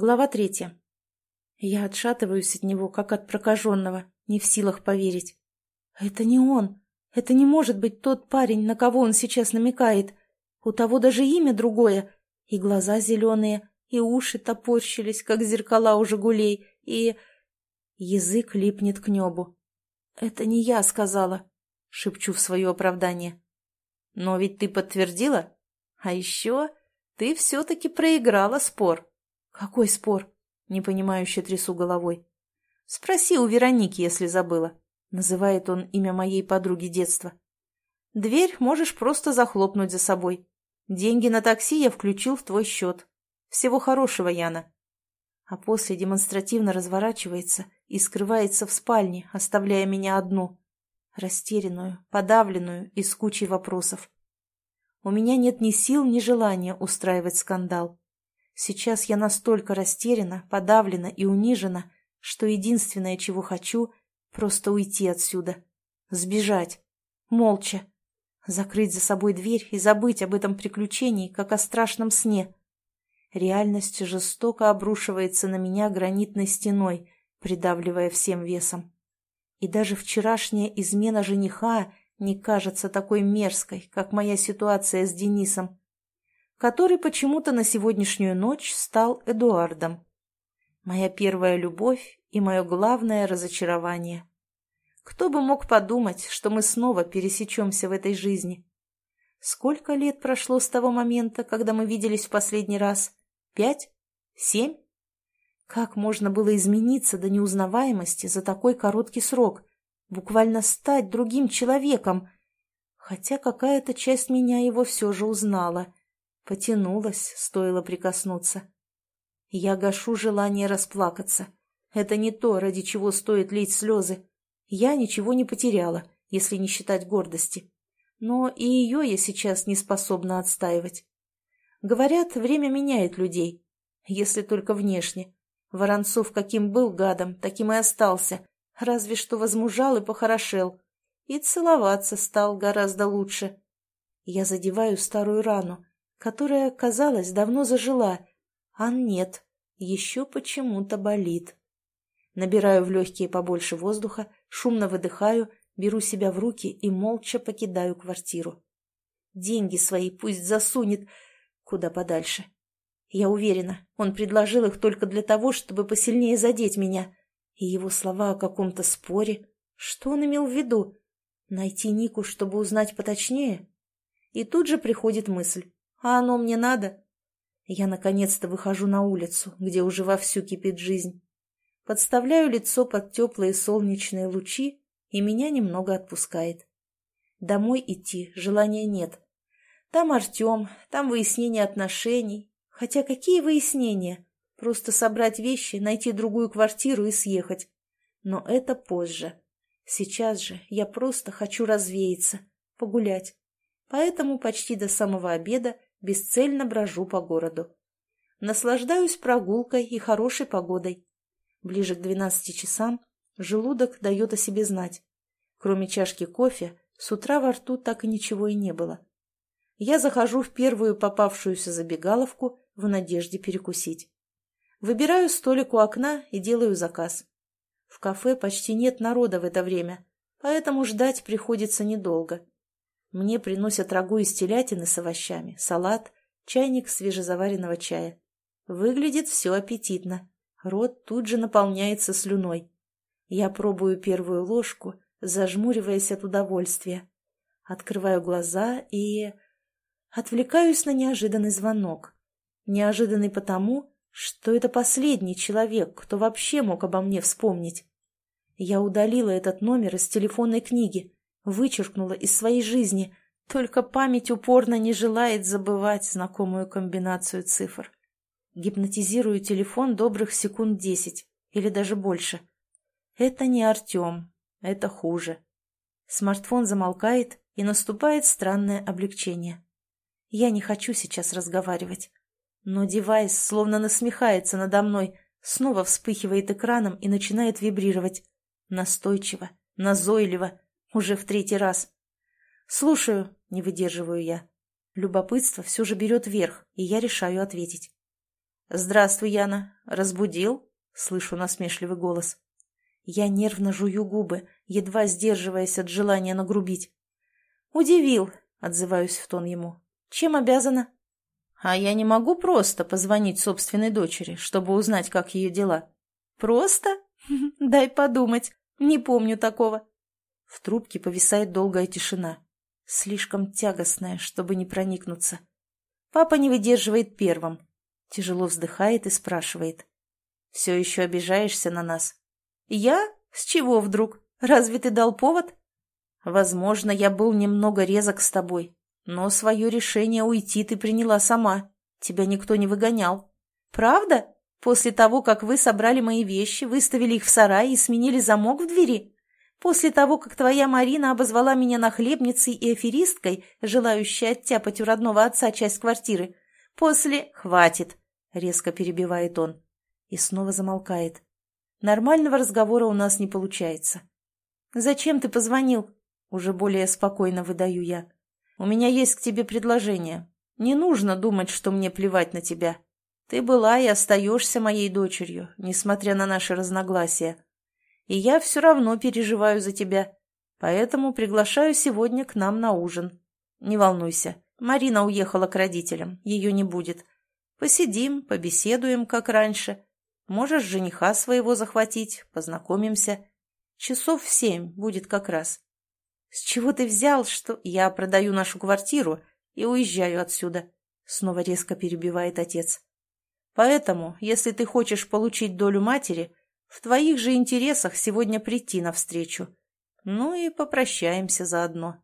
Глава третья. Я отшатываюсь от него, как от прокаженного, не в силах поверить. Это не он. Это не может быть тот парень, на кого он сейчас намекает. У того даже имя другое. И глаза зеленые, и уши топорщились, как зеркала у «Жигулей», и... Язык липнет к небу. «Это не я сказала», — шепчу в свое оправдание. «Но ведь ты подтвердила? А еще ты все-таки проиграла спор». «Какой спор?» — непонимающе трясу головой. «Спроси у Вероники, если забыла». Называет он имя моей подруги детства. «Дверь можешь просто захлопнуть за собой. Деньги на такси я включил в твой счет. Всего хорошего, Яна». А после демонстративно разворачивается и скрывается в спальне, оставляя меня одну. Растерянную, подавленную и с кучей вопросов. У меня нет ни сил, ни желания устраивать скандал. Сейчас я настолько растеряна, подавлена и унижена, что единственное, чего хочу, просто уйти отсюда. Сбежать. Молча. Закрыть за собой дверь и забыть об этом приключении, как о страшном сне. Реальность жестоко обрушивается на меня гранитной стеной, придавливая всем весом. И даже вчерашняя измена жениха не кажется такой мерзкой, как моя ситуация с Денисом который почему-то на сегодняшнюю ночь стал Эдуардом. Моя первая любовь и мое главное разочарование. Кто бы мог подумать, что мы снова пересечемся в этой жизни? Сколько лет прошло с того момента, когда мы виделись в последний раз? Пять? Семь? Как можно было измениться до неузнаваемости за такой короткий срок? Буквально стать другим человеком? Хотя какая-то часть меня его все же узнала – Потянулась, стоило прикоснуться. Я гашу желание расплакаться. Это не то, ради чего стоит лить слезы. Я ничего не потеряла, если не считать гордости. Но и ее я сейчас не способна отстаивать. Говорят, время меняет людей, если только внешне. Воронцов каким был гадом, таким и остался, разве что возмужал и похорошел. И целоваться стал гораздо лучше. Я задеваю старую рану, которая, казалось, давно зажила, а нет, еще почему-то болит. Набираю в легкие побольше воздуха, шумно выдыхаю, беру себя в руки и молча покидаю квартиру. Деньги свои пусть засунет куда подальше. Я уверена, он предложил их только для того, чтобы посильнее задеть меня. И его слова о каком-то споре. Что он имел в виду? Найти Нику, чтобы узнать поточнее? И тут же приходит мысль. А оно мне надо? Я наконец-то выхожу на улицу, где уже вовсю кипит жизнь. Подставляю лицо под теплые солнечные лучи, и меня немного отпускает. Домой идти желания нет. Там Артем, там выяснение отношений. Хотя какие выяснения? Просто собрать вещи, найти другую квартиру и съехать. Но это позже. Сейчас же я просто хочу развеяться, погулять. Поэтому почти до самого обеда бесцельно брожу по городу. Наслаждаюсь прогулкой и хорошей погодой. Ближе к двенадцати часам желудок дает о себе знать. Кроме чашки кофе, с утра во рту так и ничего и не было. Я захожу в первую попавшуюся забегаловку в надежде перекусить. Выбираю столик у окна и делаю заказ. В кафе почти нет народа в это время, поэтому ждать приходится недолго. Мне приносят рагу из телятины с овощами, салат, чайник свежезаваренного чая. Выглядит все аппетитно. Рот тут же наполняется слюной. Я пробую первую ложку, зажмуриваясь от удовольствия. Открываю глаза и... Отвлекаюсь на неожиданный звонок. Неожиданный потому, что это последний человек, кто вообще мог обо мне вспомнить. Я удалила этот номер из телефонной книги, вычеркнула из своей жизни, только память упорно не желает забывать знакомую комбинацию цифр. Гипнотизирую телефон добрых секунд десять или даже больше. Это не Артем, это хуже. Смартфон замолкает, и наступает странное облегчение. Я не хочу сейчас разговаривать. Но девайс словно насмехается надо мной, снова вспыхивает экраном и начинает вибрировать. Настойчиво, назойливо, уже в третий раз. «Слушаю», — не выдерживаю я. Любопытство все же берет верх, и я решаю ответить. «Здравствуй, Яна. Разбудил?» — слышу насмешливый голос. Я нервно жую губы, едва сдерживаясь от желания нагрубить. «Удивил», — отзываюсь в тон ему. «Чем обязана?» «А я не могу просто позвонить собственной дочери, чтобы узнать, как ее дела». «Просто? Дай подумать. Не помню такого». В трубке повисает долгая тишина. Слишком тягостная, чтобы не проникнуться. Папа не выдерживает первым. Тяжело вздыхает и спрашивает. «Все еще обижаешься на нас?» «Я? С чего вдруг? Разве ты дал повод?» «Возможно, я был немного резок с тобой, но свое решение уйти ты приняла сама. Тебя никто не выгонял. Правда? После того, как вы собрали мои вещи, выставили их в сарай и сменили замок в двери? После того, как твоя Марина обозвала меня нахлебницей и аферисткой, желающей оттяпать у родного отца часть квартиры? После... Хватит!» — резко перебивает он. И снова замолкает. Нормального разговора у нас не получается. «Зачем ты позвонил?» Уже более спокойно выдаю я. «У меня есть к тебе предложение. Не нужно думать, что мне плевать на тебя. Ты была и остаешься моей дочерью, несмотря на наши разногласия. И я все равно переживаю за тебя, поэтому приглашаю сегодня к нам на ужин. Не волнуйся, Марина уехала к родителям, ее не будет. Посидим, побеседуем, как раньше. Можешь жениха своего захватить, познакомимся. Часов в семь будет как раз. С чего ты взял, что я продаю нашу квартиру и уезжаю отсюда? Снова резко перебивает отец. Поэтому, если ты хочешь получить долю матери, в твоих же интересах сегодня прийти навстречу. Ну и попрощаемся заодно.